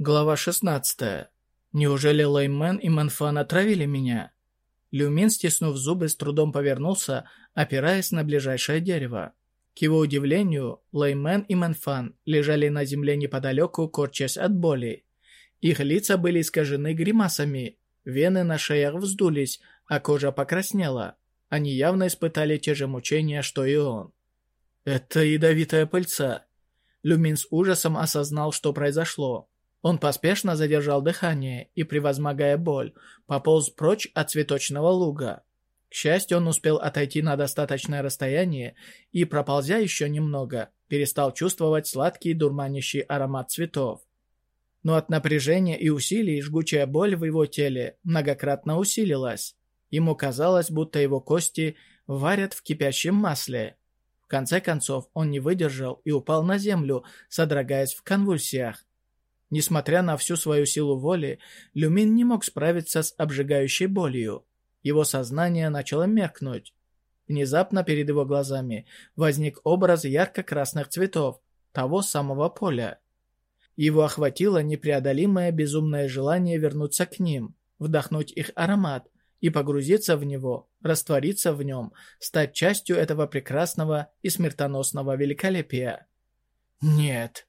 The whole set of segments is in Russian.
Глава 16. Неужели Леймен и Манфан отравили меня? Люмин, стиснув зубы, с трудом повернулся, опираясь на ближайшее дерево. К его удивлению, Леймен и Манфан лежали на земле неподалеку, корчась от боли. Их лица были искажены гримасами, вены на шеях вздулись, а кожа покраснела. Они явно испытали те же мучения, что и он. «Это ядовитая пыльца». Люмин с ужасом осознал, что произошло. Он поспешно задержал дыхание и, превозмогая боль, пополз прочь от цветочного луга. К счастью, он успел отойти на достаточное расстояние и, проползя еще немного, перестал чувствовать сладкий дурманящий аромат цветов. Но от напряжения и усилий жгучая боль в его теле многократно усилилась. Ему казалось, будто его кости варят в кипящем масле. В конце концов, он не выдержал и упал на землю, содрогаясь в конвульсиях. Несмотря на всю свою силу воли, Люмин не мог справиться с обжигающей болью. Его сознание начало меркнуть. Внезапно перед его глазами возник образ ярко-красных цветов, того самого поля. Его охватило непреодолимое безумное желание вернуться к ним, вдохнуть их аромат и погрузиться в него, раствориться в нем, стать частью этого прекрасного и смертоносного великолепия. Нет,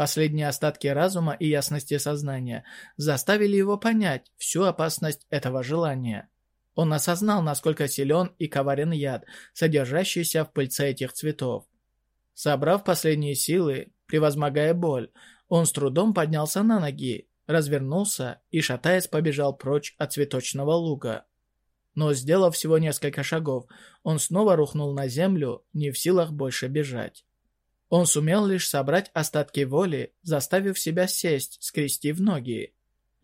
Последние остатки разума и ясности сознания заставили его понять всю опасность этого желания. Он осознал, насколько силен и коварен яд, содержащийся в пыльце этих цветов. Собрав последние силы, превозмогая боль, он с трудом поднялся на ноги, развернулся и, шатаясь, побежал прочь от цветочного луга. Но, сделав всего несколько шагов, он снова рухнул на землю, не в силах больше бежать. Он сумел лишь собрать остатки воли, заставив себя сесть, скрестив ноги.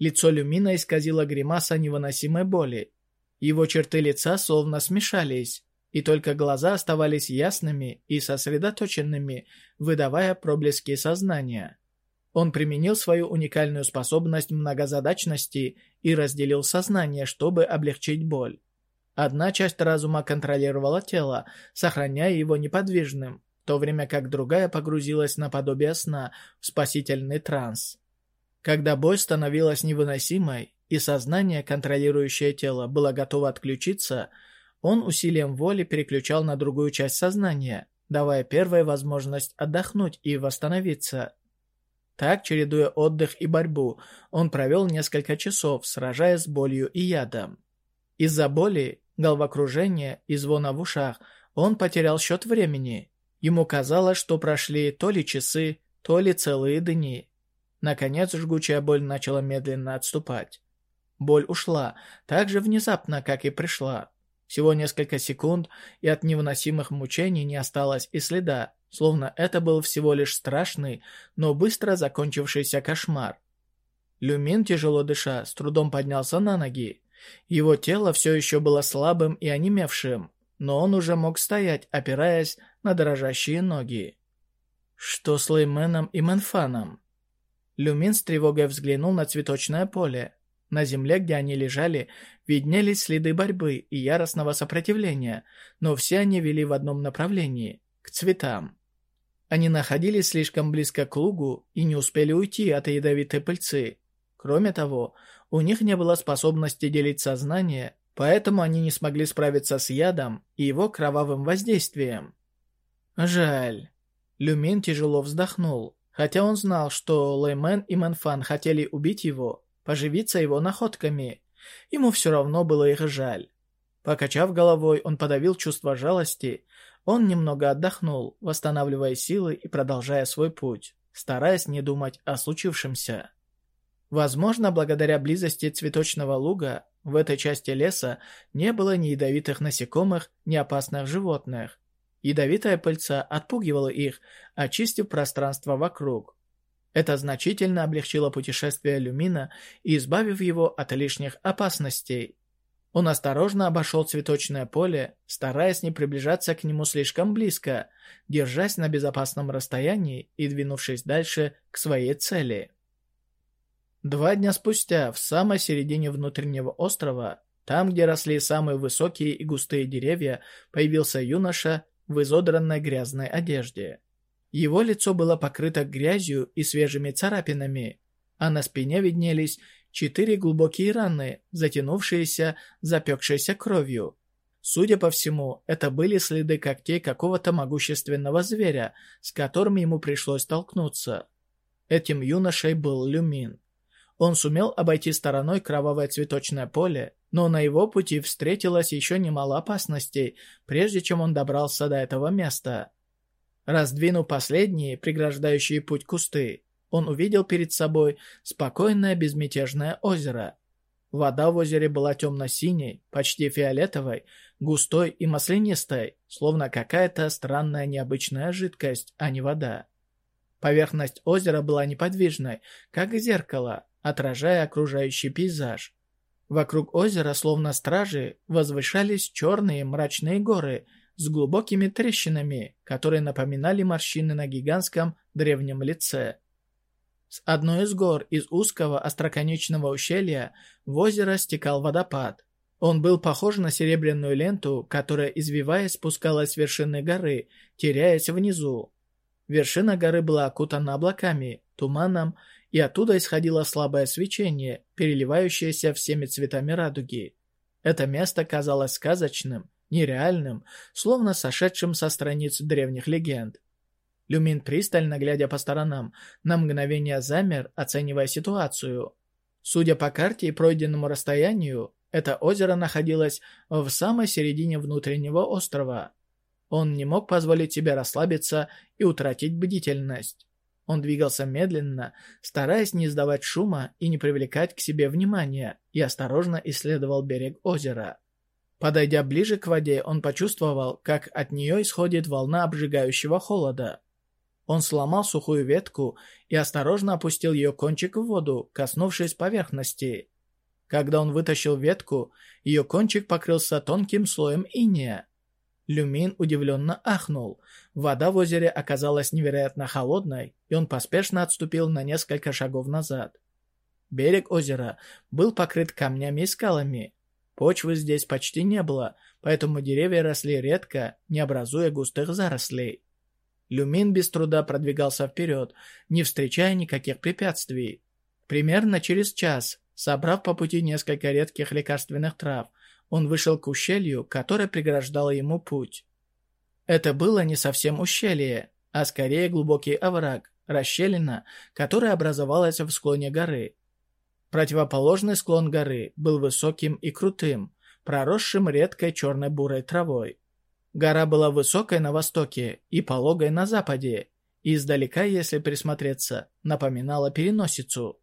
Лицо Люмина исказило гримаса невыносимой боли. Его черты лица словно смешались, и только глаза оставались ясными и сосредоточенными, выдавая проблески сознания. Он применил свою уникальную способность многозадачности и разделил сознание, чтобы облегчить боль. Одна часть разума контролировала тело, сохраняя его неподвижным, то время как другая погрузилась на подобие сна в спасительный транс. Когда боль становилась невыносимой, и сознание, контролирующее тело, было готово отключиться, он усилием воли переключал на другую часть сознания, давая первой возможность отдохнуть и восстановиться. Так, чередуя отдых и борьбу, он провел несколько часов, сражаясь с болью и ядом. Из-за боли, головокружения и звона в ушах он потерял счет времени Ему казалось, что прошли то ли часы, то ли целые дни. Наконец жгучая боль начала медленно отступать. Боль ушла, так же внезапно, как и пришла. Всего несколько секунд, и от невыносимых мучений не осталось и следа, словно это был всего лишь страшный, но быстро закончившийся кошмар. Люмин, тяжело дыша, с трудом поднялся на ноги. Его тело все еще было слабым и онемевшим, но он уже мог стоять, опираясь на дрожащие ноги. Что с Лейменом и Менфаном? Люмин с тревогой взглянул на цветочное поле. На земле, где они лежали, виднелись следы борьбы и яростного сопротивления, но все они вели в одном направлении – к цветам. Они находились слишком близко к лугу и не успели уйти от ядовитой пыльцы. Кроме того, у них не было способности делить сознание Поэтому они не смогли справиться с ядом и его кровавым воздействием. Жаль. Люмин тяжело вздохнул, хотя он знал, что Лэймен и Мэнфан хотели убить его, поживиться его находками. Ему все равно было их жаль. Покачав головой, он подавил чувство жалости. Он немного отдохнул, восстанавливая силы и продолжая свой путь, стараясь не думать о случившемся. Возможно, благодаря близости цветочного луга в этой части леса не было ни ядовитых насекомых, ни опасных животных. Ядовитая пыльца отпугивала их, очистив пространство вокруг. Это значительно облегчило путешествие Люмина и избавив его от лишних опасностей. Он осторожно обошел цветочное поле, стараясь не приближаться к нему слишком близко, держась на безопасном расстоянии и двинувшись дальше к своей цели. Два дня спустя, в самой середине внутреннего острова, там, где росли самые высокие и густые деревья, появился юноша в изодранной грязной одежде. Его лицо было покрыто грязью и свежими царапинами. а на спине виднелись четыре глубокие раны, затянувшиеся, запекшейся кровью. Судя по всему, это были следы когтей какого-то могущественного зверя, с которым ему пришлось столкнуться. Этим юношей был Люмин. Он сумел обойти стороной кровавое цветочное поле, но на его пути встретилось еще немало опасностей, прежде чем он добрался до этого места. Раздвинув последние, преграждающие путь кусты, он увидел перед собой спокойное безмятежное озеро. Вода в озере была темно-синей, почти фиолетовой, густой и маслянистой, словно какая-то странная необычная жидкость, а не вода. Поверхность озера была неподвижной, как зеркало, отражая окружающий пейзаж. Вокруг озера, словно стражи, возвышались черные мрачные горы с глубокими трещинами, которые напоминали морщины на гигантском древнем лице. С одной из гор из узкого остроконечного ущелья в озеро стекал водопад. Он был похож на серебряную ленту, которая, извиваясь, спускалась с вершины горы, теряясь внизу. Вершина горы была окутана облаками, туманом, и оттуда исходило слабое свечение, переливающееся всеми цветами радуги. Это место казалось сказочным, нереальным, словно сошедшим со страниц древних легенд. Люмин, пристально глядя по сторонам, на мгновение замер, оценивая ситуацию. Судя по карте и пройденному расстоянию, это озеро находилось в самой середине внутреннего острова. Он не мог позволить себе расслабиться и утратить бдительность. Он двигался медленно, стараясь не издавать шума и не привлекать к себе внимания, и осторожно исследовал берег озера. Подойдя ближе к воде, он почувствовал, как от нее исходит волна обжигающего холода. Он сломал сухую ветку и осторожно опустил ее кончик в воду, коснувшись поверхности. Когда он вытащил ветку, ее кончик покрылся тонким слоем инея. Люмин удивленно ахнул. Вода в озере оказалась невероятно холодной, и он поспешно отступил на несколько шагов назад. Берег озера был покрыт камнями и скалами. Почвы здесь почти не было, поэтому деревья росли редко, не образуя густых зарослей. Люмин без труда продвигался вперед, не встречая никаких препятствий. Примерно через час, собрав по пути несколько редких лекарственных трав, он вышел к ущелью, которое преграждало ему путь. Это было не совсем ущелье, а скорее глубокий овраг, расщелина, которая образовалась в склоне горы. Противоположный склон горы был высоким и крутым, проросшим редкой черно-бурой травой. Гора была высокой на востоке и пологой на западе, и издалека, если присмотреться, напоминала переносицу.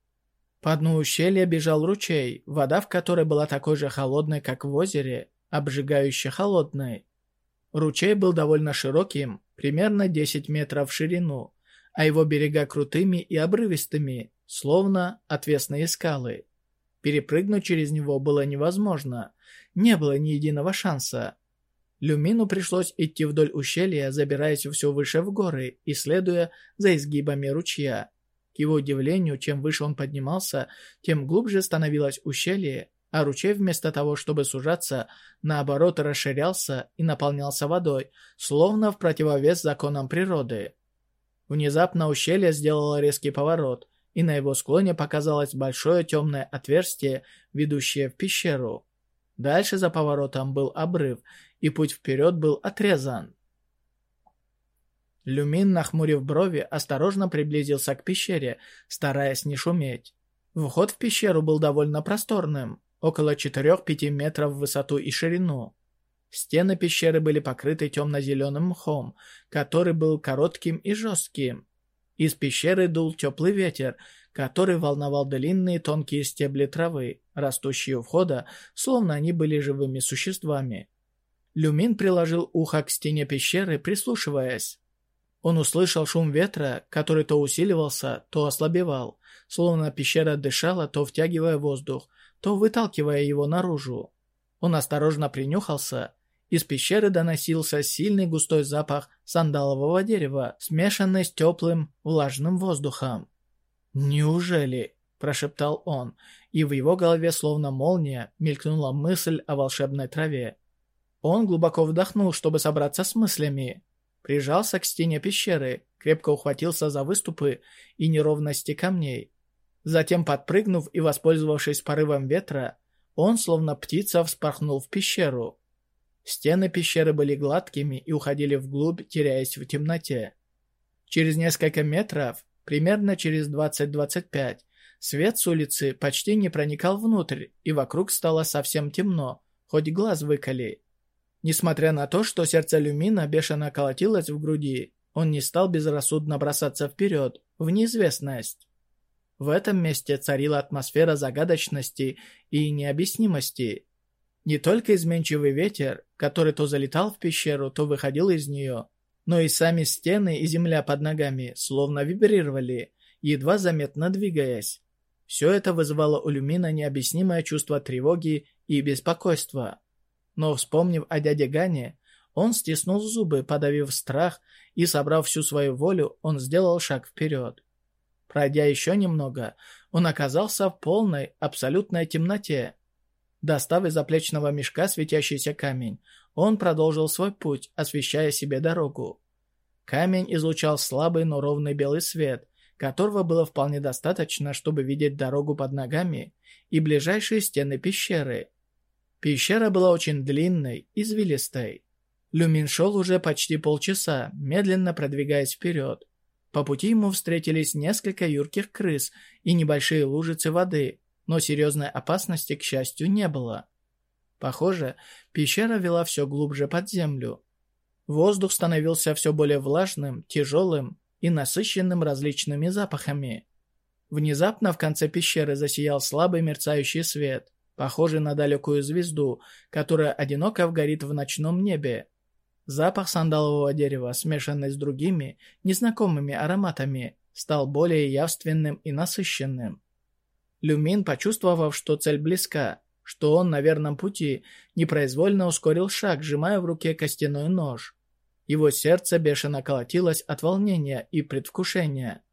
По дну ущелья бежал ручей, вода в которой была такой же холодной, как в озере, обжигающе холодной. Ручей был довольно широким, примерно 10 метров в ширину, а его берега крутыми и обрывистыми, словно отвесные скалы. Перепрыгнуть через него было невозможно, не было ни единого шанса. Люмину пришлось идти вдоль ущелья, забираясь все выше в горы и следуя за изгибами ручья. К его удивлению, чем выше он поднимался, тем глубже становилось ущелье, а ручей вместо того, чтобы сужаться, наоборот расширялся и наполнялся водой, словно в противовес законам природы. Внезапно ущелье сделало резкий поворот, и на его склоне показалось большое темное отверстие, ведущее в пещеру. Дальше за поворотом был обрыв, и путь вперед был отрезан. Люмин, нахмурив брови, осторожно приблизился к пещере, стараясь не шуметь. Вход в пещеру был довольно просторным, около 4-5 метров в высоту и ширину. Стены пещеры были покрыты темно-зеленым мхом, который был коротким и жестким. Из пещеры дул теплый ветер, который волновал длинные тонкие стебли травы, растущие у входа, словно они были живыми существами. Люмин приложил ухо к стене пещеры, прислушиваясь. Он услышал шум ветра, который то усиливался, то ослабевал, словно пещера дышала, то втягивая воздух, то выталкивая его наружу. Он осторожно принюхался. Из пещеры доносился сильный густой запах сандалового дерева, смешанный с теплым, влажным воздухом. «Неужели?» – прошептал он, и в его голове словно молния мелькнула мысль о волшебной траве. Он глубоко вдохнул, чтобы собраться с мыслями. Прижался к стене пещеры, крепко ухватился за выступы и неровности камней. Затем, подпрыгнув и воспользовавшись порывом ветра, он, словно птица, вспорхнул в пещеру. Стены пещеры были гладкими и уходили вглубь, теряясь в темноте. Через несколько метров, примерно через 20-25, свет с улицы почти не проникал внутрь, и вокруг стало совсем темно, хоть глаз выколи. Несмотря на то, что сердце Люмина бешено колотилось в груди, он не стал безрассудно бросаться вперед, в неизвестность. В этом месте царила атмосфера загадочности и необъяснимости. Не только изменчивый ветер, который то залетал в пещеру, то выходил из нее, но и сами стены и земля под ногами словно вибрировали, едва заметно двигаясь. Все это вызывало у Люмина необъяснимое чувство тревоги и беспокойства. Но, вспомнив о дяде Гане, он стиснул зубы, подавив страх, и, собрав всю свою волю, он сделал шаг вперед. Пройдя еще немного, он оказался в полной, абсолютной темноте. Достав из заплечного мешка светящийся камень, он продолжил свой путь, освещая себе дорогу. Камень излучал слабый, но ровный белый свет, которого было вполне достаточно, чтобы видеть дорогу под ногами и ближайшие стены пещеры. Пещера была очень длинной, извилистой. Люмин шел уже почти полчаса, медленно продвигаясь вперед. По пути ему встретились несколько юрких крыс и небольшие лужицы воды, но серьезной опасности, к счастью, не было. Похоже, пещера вела все глубже под землю. Воздух становился все более влажным, тяжелым и насыщенным различными запахами. Внезапно в конце пещеры засиял слабый мерцающий свет, похожий на далекую звезду, которая одиноко горит в ночном небе. Запах сандалового дерева, смешанный с другими, незнакомыми ароматами, стал более явственным и насыщенным. Люмин, почувствовав, что цель близка, что он на верном пути, непроизвольно ускорил шаг, сжимая в руке костяной нож. Его сердце бешено колотилось от волнения и предвкушения.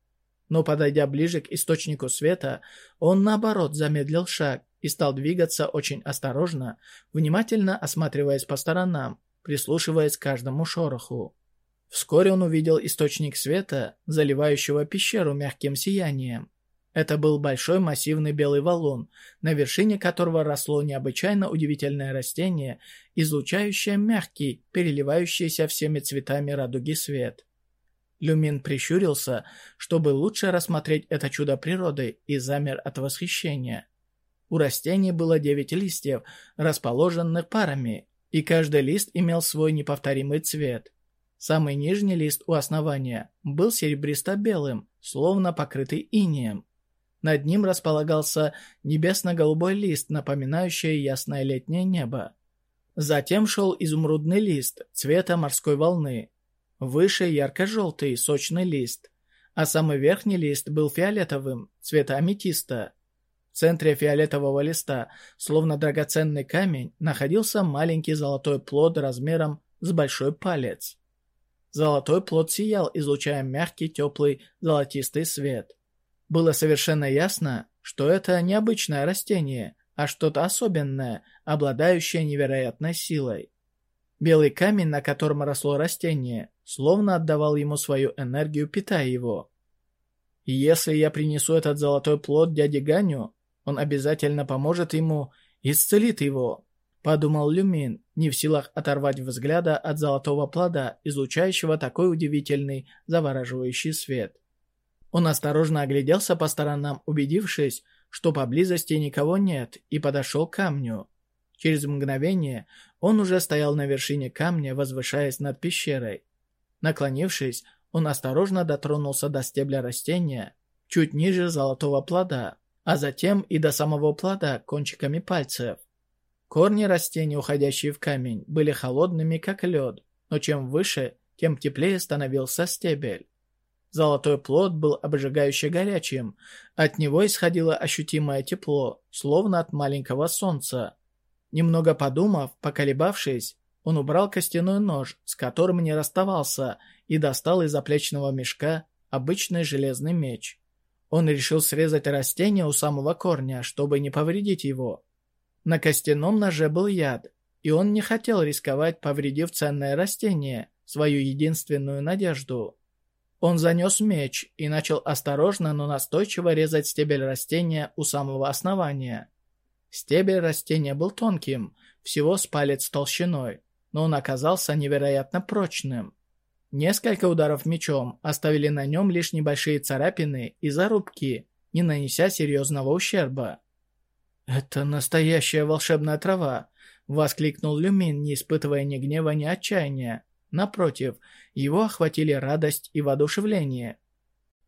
Но, подойдя ближе к источнику света, он, наоборот, замедлил шаг и стал двигаться очень осторожно, внимательно осматриваясь по сторонам, прислушиваясь к каждому шороху. Вскоре он увидел источник света, заливающего пещеру мягким сиянием. Это был большой массивный белый валун, на вершине которого росло необычайно удивительное растение, излучающее мягкий, переливающийся всеми цветами радуги свет. Люмин прищурился, чтобы лучше рассмотреть это чудо природы, и замер от восхищения. У растений было девять листьев, расположенных парами, и каждый лист имел свой неповторимый цвет. Самый нижний лист у основания был серебристо-белым, словно покрытый инеем. Над ним располагался небесно-голубой лист, напоминающий ясное летнее небо. Затем шел изумрудный лист цвета морской волны. Выше ярко-желтый сочный лист, а самый верхний лист был фиолетовым, цвета аметиста. В центре фиолетового листа, словно драгоценный камень, находился маленький золотой плод размером с большой палец. Золотой плод сиял, излучая мягкий, теплый, золотистый свет. Было совершенно ясно, что это не обычное растение, а что-то особенное, обладающее невероятной силой. Белый камень, на котором росло растение, словно отдавал ему свою энергию, питая его. Если я принесу этот золотой плод дяде Ганю, он обязательно поможет ему, исцелит его», — подумал Люмин, не в силах оторвать взгляда от золотого плода, излучающего такой удивительный, завораживающий свет. Он осторожно огляделся по сторонам, убедившись, что поблизости никого нет, и подошел к камню. Через мгновение он уже стоял на вершине камня, возвышаясь над пещерой. Наклонившись, он осторожно дотронулся до стебля растения, чуть ниже золотого плода а затем и до самого плода кончиками пальцев. Корни растений, уходящие в камень, были холодными, как лед, но чем выше, тем теплее становился стебель. Золотой плод был обжигающе горячим, от него исходило ощутимое тепло, словно от маленького солнца. Немного подумав, поколебавшись, он убрал костяной нож, с которым не расставался, и достал из заплечного мешка обычный железный меч. Он решил срезать растение у самого корня, чтобы не повредить его. На костяном ноже был яд, и он не хотел рисковать, повредив ценное растение, свою единственную надежду. Он занес меч и начал осторожно, но настойчиво резать стебель растения у самого основания. Стебель растения был тонким, всего с палец толщиной, но он оказался невероятно прочным. Несколько ударов мечом оставили на нем лишь небольшие царапины и зарубки, не нанеся серьезного ущерба. «Это настоящая волшебная трава!» — воскликнул Люмин, не испытывая ни гнева, ни отчаяния. Напротив, его охватили радость и воодушевление.